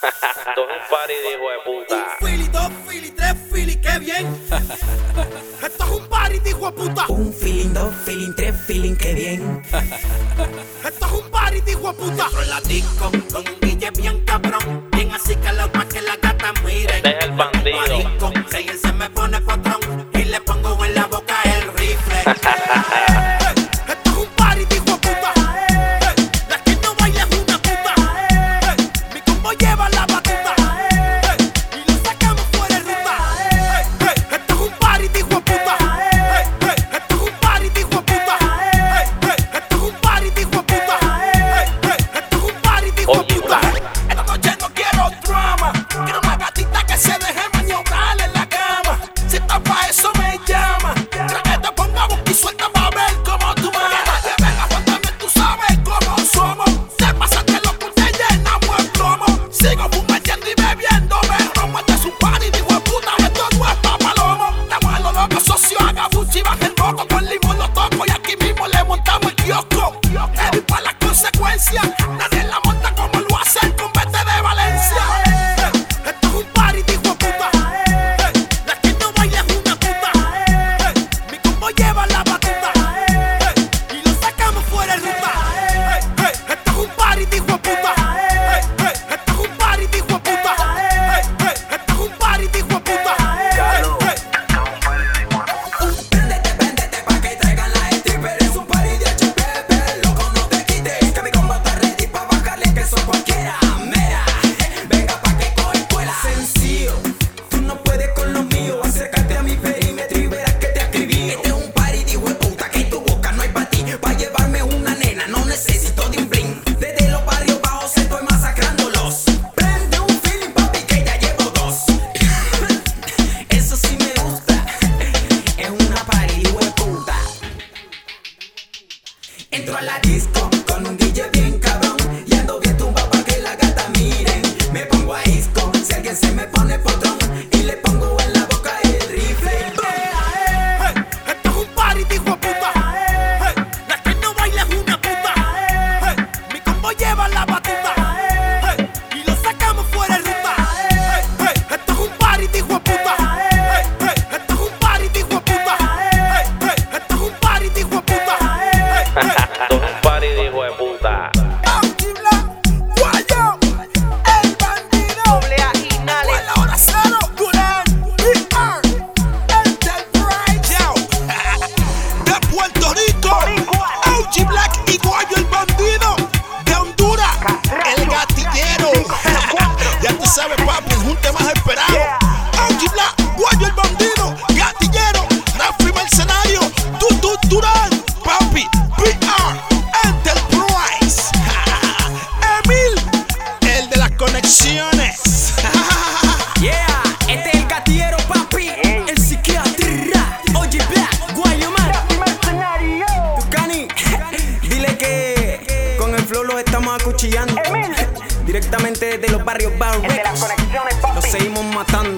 Esto es un party de hijo de puta. Un fili, dos fili, tres fili, qué bien. Esto es un party de hijo de puta. Un feeling, dos feeling, tres feeling, qué bien. Esto es un party de hijo de puta. Entro la disco con un DJ bien cabrón. Bien así calado más que la gata miren. Este es el bandido. Si él se me pone patrón y le pongo en la boca el rifle. a boom con un DJ bien cabrón. Y ando bien tumbado pa' que la gata miren. Me pongo a disco, si alguien se me pone potrón. tá barrios, seguimos matando.